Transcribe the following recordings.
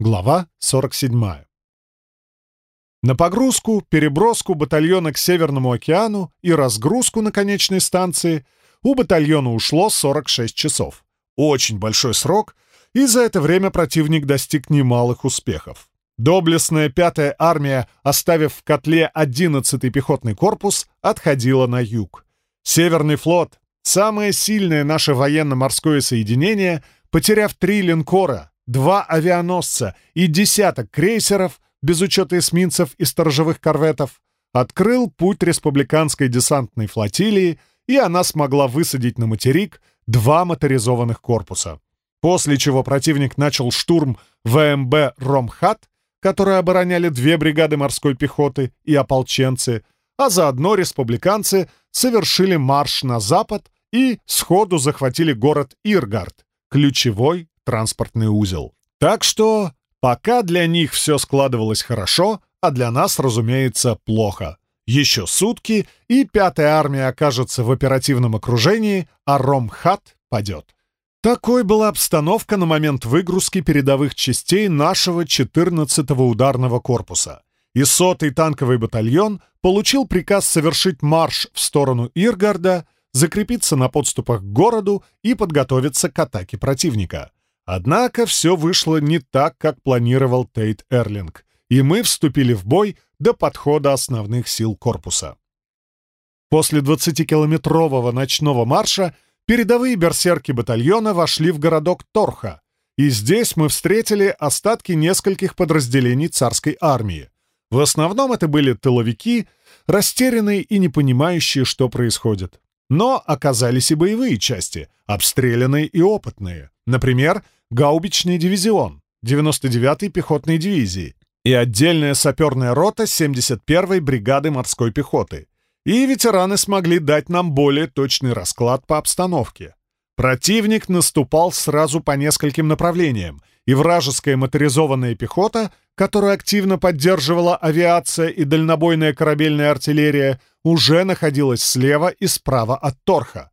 Глава 47. На погрузку, переброску батальона к Северному океану и разгрузку на конечной станции у батальона ушло 46 часов. Очень большой срок, и за это время противник достиг немалых успехов. Доблестная пятая армия, оставив в котле 11-й пехотный корпус, отходила на юг. Северный флот, самое сильное наше военно-морское соединение, потеряв три линкора, два авианосца и десяток крейсеров, без учета эсминцев и сторожевых корветов, открыл путь республиканской десантной флотилии, и она смогла высадить на материк два моторизованных корпуса. После чего противник начал штурм ВМБ «Ромхат», которые обороняли две бригады морской пехоты и ополченцы, а заодно республиканцы совершили марш на запад и сходу захватили город Иргард, ключевой транспортный узел. Так что Пока для них все складывалось хорошо, а для нас, разумеется, плохо. Еще сутки, и пятая армия окажется в оперативном окружении, а Ромхат падет. Такой была обстановка на момент выгрузки передовых частей нашего 14-го ударного корпуса. И сотый танковый батальон получил приказ совершить марш в сторону Иргарда, закрепиться на подступах к городу и подготовиться к атаке противника. Однако все вышло не так, как планировал Тейт Эрлинг, и мы вступили в бой до подхода основных сил корпуса. После 20-километрового ночного марша передовые берсерки батальона вошли в городок Торха, и здесь мы встретили остатки нескольких подразделений царской армии. В основном это были тыловики, растерянные и не понимающие, что происходит. Но оказались и боевые части, обстрелянные и опытные. Например, гаубичный дивизион 99-й пехотной дивизии и отдельная саперная рота 71-й бригады морской пехоты. И ветераны смогли дать нам более точный расклад по обстановке. Противник наступал сразу по нескольким направлениям, и вражеская моторизованная пехота, которую активно поддерживала авиация и дальнобойная корабельная артиллерия, уже находилась слева и справа от Торха.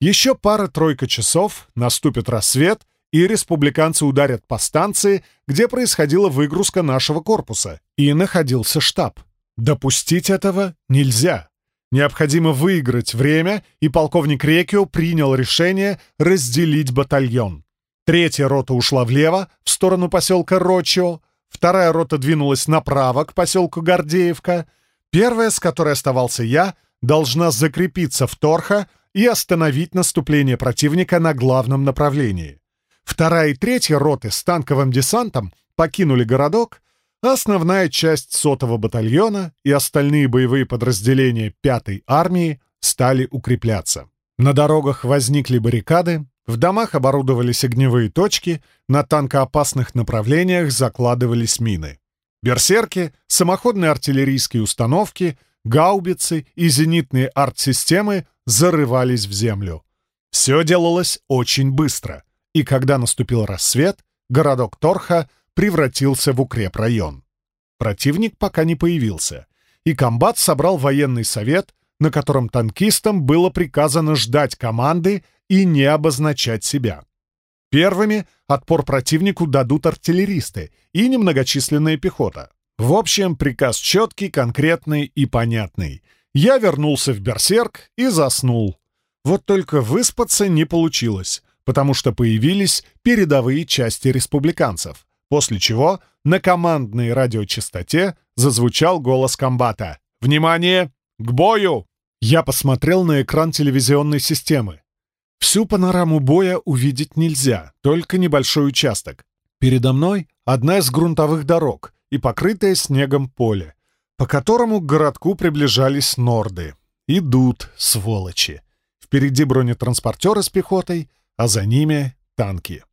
Еще пара-тройка часов, наступит рассвет, и республиканцы ударят по станции, где происходила выгрузка нашего корпуса, и находился штаб. Допустить этого нельзя. Необходимо выиграть время, и полковник Рекио принял решение разделить батальон. Третья рота ушла влево, в сторону поселка Рочио, вторая рота двинулась направо, к поселку Гордеевка, первая, с которой оставался я, должна закрепиться в Торха и остановить наступление противника на главном направлении. Вторая и третья роты с танковым десантом покинули городок, а основная часть сотого батальона и остальные боевые подразделения пятой армии стали укрепляться. На дорогах возникли баррикады, в домах оборудовались огневые точки, на танкоопасных направлениях закладывались мины. Берсерки, самоходные артиллерийские установки, гаубицы и зенитные арт-системы зарывались в землю. Все делалось очень быстро — и когда наступил рассвет, городок Торха превратился в укрепрайон. Противник пока не появился, и комбат собрал военный совет, на котором танкистам было приказано ждать команды и не обозначать себя. Первыми отпор противнику дадут артиллеристы и немногочисленная пехота. В общем, приказ четкий, конкретный и понятный. Я вернулся в Берсерк и заснул. Вот только выспаться не получилось потому что появились передовые части республиканцев, после чего на командной радиочастоте зазвучал голос комбата. «Внимание! К бою!» Я посмотрел на экран телевизионной системы. Всю панораму боя увидеть нельзя, только небольшой участок. Передо мной одна из грунтовых дорог и покрытое снегом поле, по которому к городку приближались норды. Идут, сволочи. Впереди бронетранспортеры с пехотой — а за ними — танки.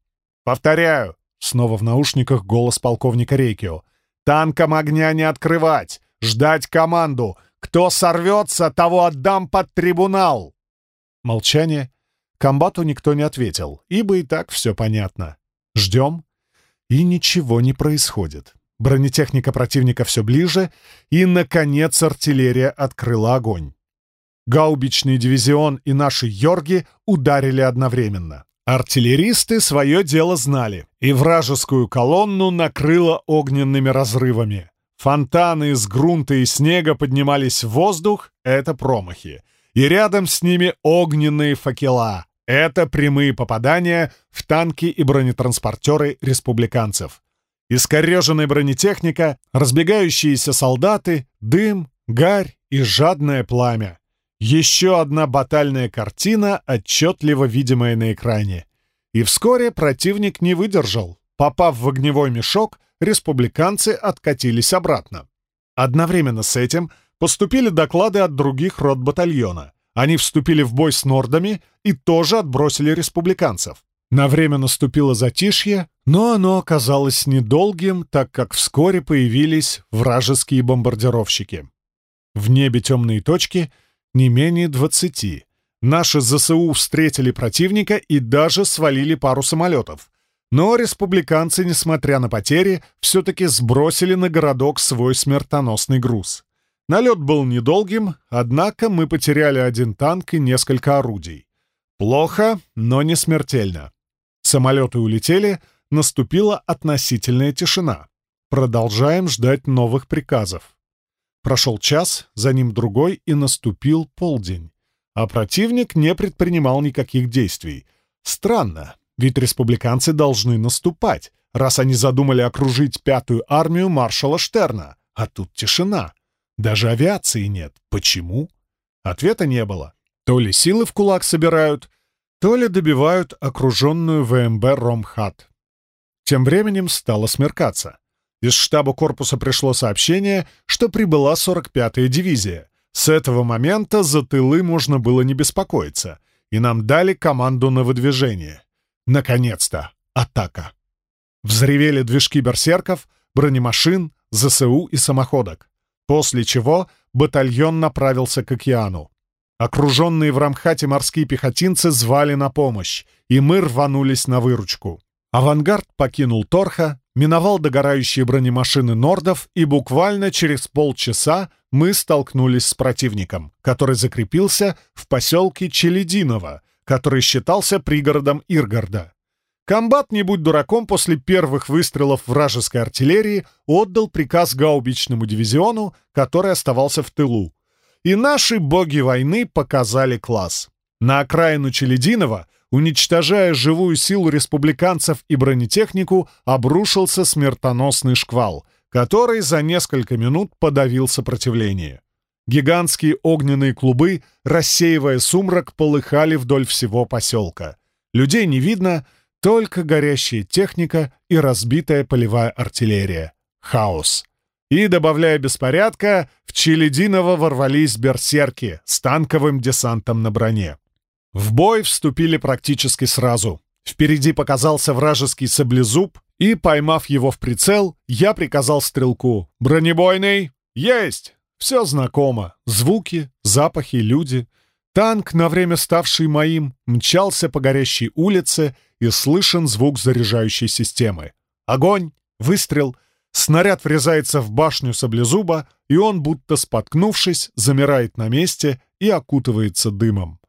«Повторяю!» — снова в наушниках голос полковника Рейкио. «Танкам огня не открывать! Ждать команду! Кто сорвется, того отдам под трибунал!» Молчание. Комбату никто не ответил, ибо и так все понятно. Ждем, и ничего не происходит. Бронетехника противника все ближе, и, наконец, артиллерия открыла огонь. Гаубичный дивизион и наши «Йорги» ударили одновременно. Артиллеристы свое дело знали, и вражескую колонну накрыло огненными разрывами. Фонтаны из грунта и снега поднимались в воздух — это промахи. И рядом с ними огненные факела — это прямые попадания в танки и бронетранспортеры республиканцев. Искореженная бронетехника, разбегающиеся солдаты, дым, гарь и жадное пламя. Еще одна батальная картина, отчетливо видимая на экране. И вскоре противник не выдержал. Попав в огневой мешок, республиканцы откатились обратно. Одновременно с этим поступили доклады от других рот батальона. Они вступили в бой с нордами и тоже отбросили республиканцев. На время наступило затишье, но оно оказалось недолгим, так как вскоре появились вражеские бомбардировщики. В небе темные точки — не менее двадцати. Наши ЗСУ встретили противника и даже свалили пару самолетов. Но республиканцы, несмотря на потери, все-таки сбросили на городок свой смертоносный груз. Налет был недолгим, однако мы потеряли один танк и несколько орудий. Плохо, но не смертельно. Самолеты улетели, наступила относительная тишина. Продолжаем ждать новых приказов. Прошел час, за ним другой, и наступил полдень. А противник не предпринимал никаких действий. Странно, ведь республиканцы должны наступать, раз они задумали окружить пятую армию маршала Штерна. А тут тишина. Даже авиации нет. Почему? Ответа не было. То ли силы в кулак собирают, то ли добивают окруженную ВМБ Ромхат. Тем временем стало смеркаться. Из штаба корпуса пришло сообщение, что прибыла 45-я дивизия. С этого момента за тылы можно было не беспокоиться, и нам дали команду на выдвижение. Наконец-то! Атака! Взревели движки берсерков, бронемашин, ЗСУ и самоходок. После чего батальон направился к океану. Окруженные в Рамхате морские пехотинцы звали на помощь, и мы рванулись на выручку. Авангард покинул Торха, миновал догорающие бронемашины нордов, и буквально через полчаса мы столкнулись с противником, который закрепился в поселке Челединово, который считался пригородом Иргарда. Комбат, не будь дураком, после первых выстрелов вражеской артиллерии отдал приказ гаубичному дивизиону, который оставался в тылу. И наши боги войны показали класс. На окраину Челединова уничтожая живую силу республиканцев и бронетехнику, обрушился смертоносный шквал, который за несколько минут подавил сопротивление. Гигантские огненные клубы, рассеивая сумрак, полыхали вдоль всего поселка. Людей не видно, только горящая техника и разбитая полевая артиллерия. Хаос. И, добавляя беспорядка, в Челединово ворвались берсерки с танковым десантом на броне. В бой вступили практически сразу. Впереди показался вражеский саблезуб, и, поймав его в прицел, я приказал стрелку «Бронебойный! Есть!» Все знакомо. Звуки, запахи, люди. Танк, на время ставший моим, мчался по горящей улице, и слышен звук заряжающей системы. Огонь, выстрел, снаряд врезается в башню саблезуба, и он, будто споткнувшись, замирает на месте и окутывается дымом.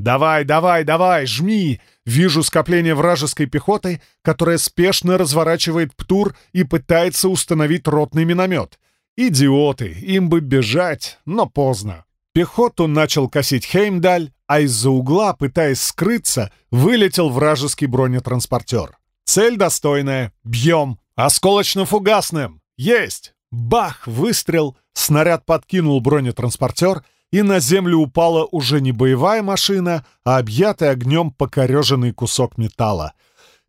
«Давай, давай, давай, жми!» Вижу скопление вражеской пехоты, которая спешно разворачивает ПТУР и пытается установить ротный миномет. Идиоты, им бы бежать, но поздно. Пехоту начал косить Хеймдаль, а из-за угла, пытаясь скрыться, вылетел вражеский бронетранспортер. Цель достойная. Бьем. Осколочно-фугасным. Есть! Бах! Выстрел. Снаряд подкинул бронетранспортер — и на землю упала уже не боевая машина, а объятый огнем покореженный кусок металла.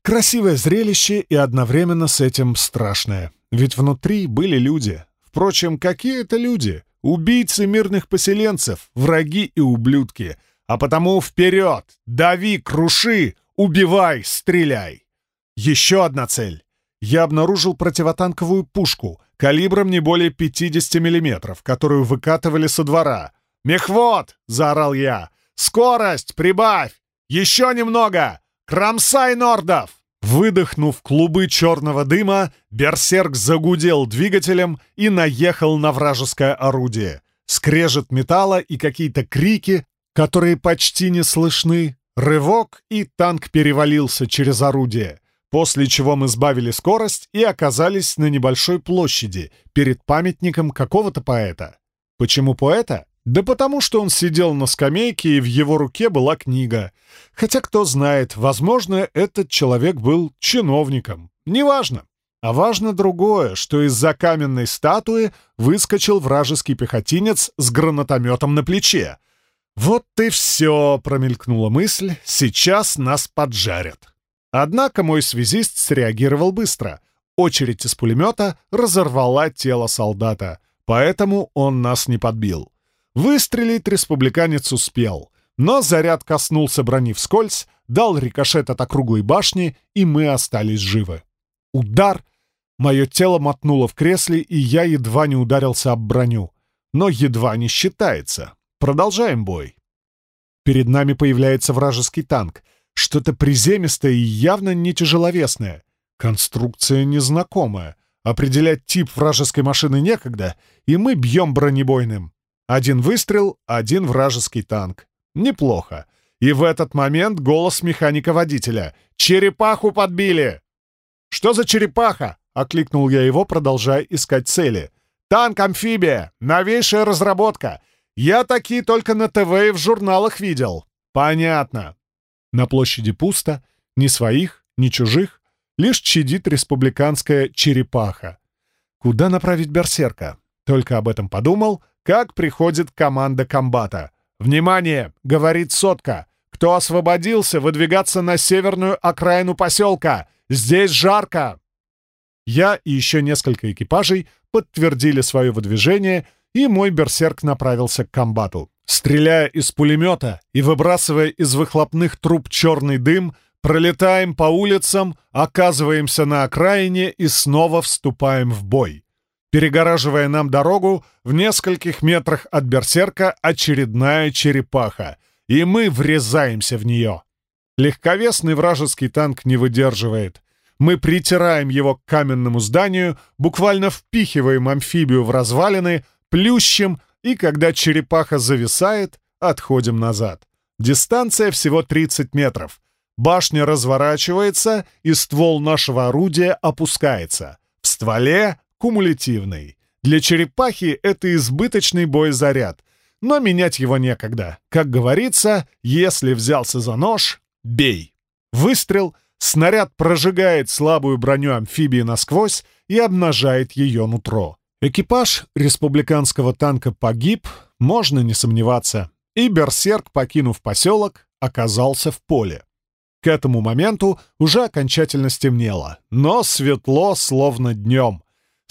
Красивое зрелище и одновременно с этим страшное. Ведь внутри были люди. Впрочем, какие это люди? Убийцы мирных поселенцев, враги и ублюдки. А потому вперед! Дави, круши! Убивай, стреляй! Еще одна цель. Я обнаружил противотанковую пушку калибром не более 50 мм, которую выкатывали со двора — «Мехвод!» — заорал я. «Скорость! Прибавь! Еще немного! Кромсай нордов!» Выдохнув клубы черного дыма, берсерк загудел двигателем и наехал на вражеское орудие. Скрежет металла и какие-то крики, которые почти не слышны, Рывок, и танк перевалился через орудие, после чего мы сбавили скорость и оказались на небольшой площади перед памятником какого-то поэта. Почему поэта? Да потому что он сидел на скамейке, и в его руке была книга. Хотя, кто знает, возможно, этот человек был чиновником. Неважно. А важно другое, что из-за каменной статуи выскочил вражеский пехотинец с гранатометом на плече. «Вот и все!» — промелькнула мысль. «Сейчас нас поджарят». Однако мой связист среагировал быстро. Очередь из пулемета разорвала тело солдата, поэтому он нас не подбил. Выстрелить республиканец успел, но заряд коснулся брони вскользь, дал рикошет от округлой башни, и мы остались живы. Удар! Мое тело мотнуло в кресле, и я едва не ударился об броню. Но едва не считается. Продолжаем бой. Перед нами появляется вражеский танк. Что-то приземистое и явно не тяжеловесное. Конструкция незнакомая. Определять тип вражеской машины некогда, и мы бьем бронебойным. Один выстрел, один вражеский танк. Неплохо. И в этот момент голос механика-водителя. «Черепаху подбили!» «Что за черепаха?» — окликнул я его, продолжая искать цели. «Танк-амфибия! Новейшая разработка! Я такие только на ТВ и в журналах видел!» «Понятно!» На площади пусто, ни своих, ни чужих, лишь чадит республиканская черепаха. Куда направить берсерка? Только об этом подумал, как приходит команда комбата. «Внимание!» — говорит сотка. «Кто освободился, выдвигаться на северную окраину поселка! Здесь жарко!» Я и еще несколько экипажей подтвердили свое выдвижение, и мой берсерк направился к комбату. Стреляя из пулемета и выбрасывая из выхлопных труб черный дым, пролетаем по улицам, оказываемся на окраине и снова вступаем в бой. Перегораживая нам дорогу, в нескольких метрах от берсерка очередная черепаха, и мы врезаемся в нее. Легковесный вражеский танк не выдерживает. Мы притираем его к каменному зданию, буквально впихиваем амфибию в развалины, плющим, и когда черепаха зависает, отходим назад. Дистанция всего 30 метров. Башня разворачивается, и ствол нашего орудия опускается. В стволе кумулятивный. Для черепахи это избыточный боезаряд, но менять его некогда. Как говорится, если взялся за нож, бей. Выстрел, снаряд прожигает слабую броню амфибии насквозь и обнажает ее нутро. Экипаж республиканского танка погиб, можно не сомневаться, и берсерк, покинув поселок, оказался в поле. К этому моменту уже окончательно стемнело, но светло, словно днем.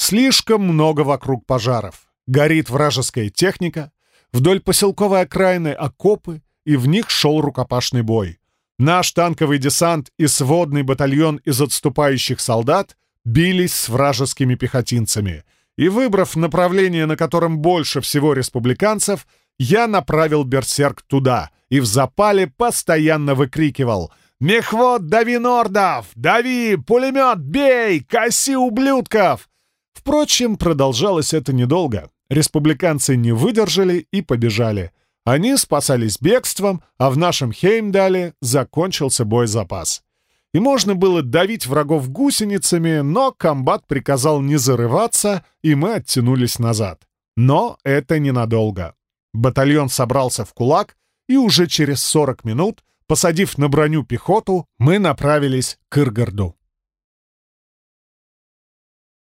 Слишком много вокруг пожаров. Горит вражеская техника, вдоль поселковой окраины окопы, и в них шел рукопашный бой. Наш танковый десант и сводный батальон из отступающих солдат бились с вражескими пехотинцами. И выбрав направление, на котором больше всего республиканцев, я направил берсерк туда и в запале постоянно выкрикивал «Мехвод, дави нордов! Дави! Пулемет, бей! Коси ублюдков!» Впрочем, продолжалось это недолго. Республиканцы не выдержали и побежали. Они спасались бегством, а в нашем Хеймдале закончился боезапас. И можно было давить врагов гусеницами, но комбат приказал не зарываться, и мы оттянулись назад. Но это ненадолго. Батальон собрался в кулак, и уже через 40 минут, посадив на броню пехоту, мы направились к Иргарду.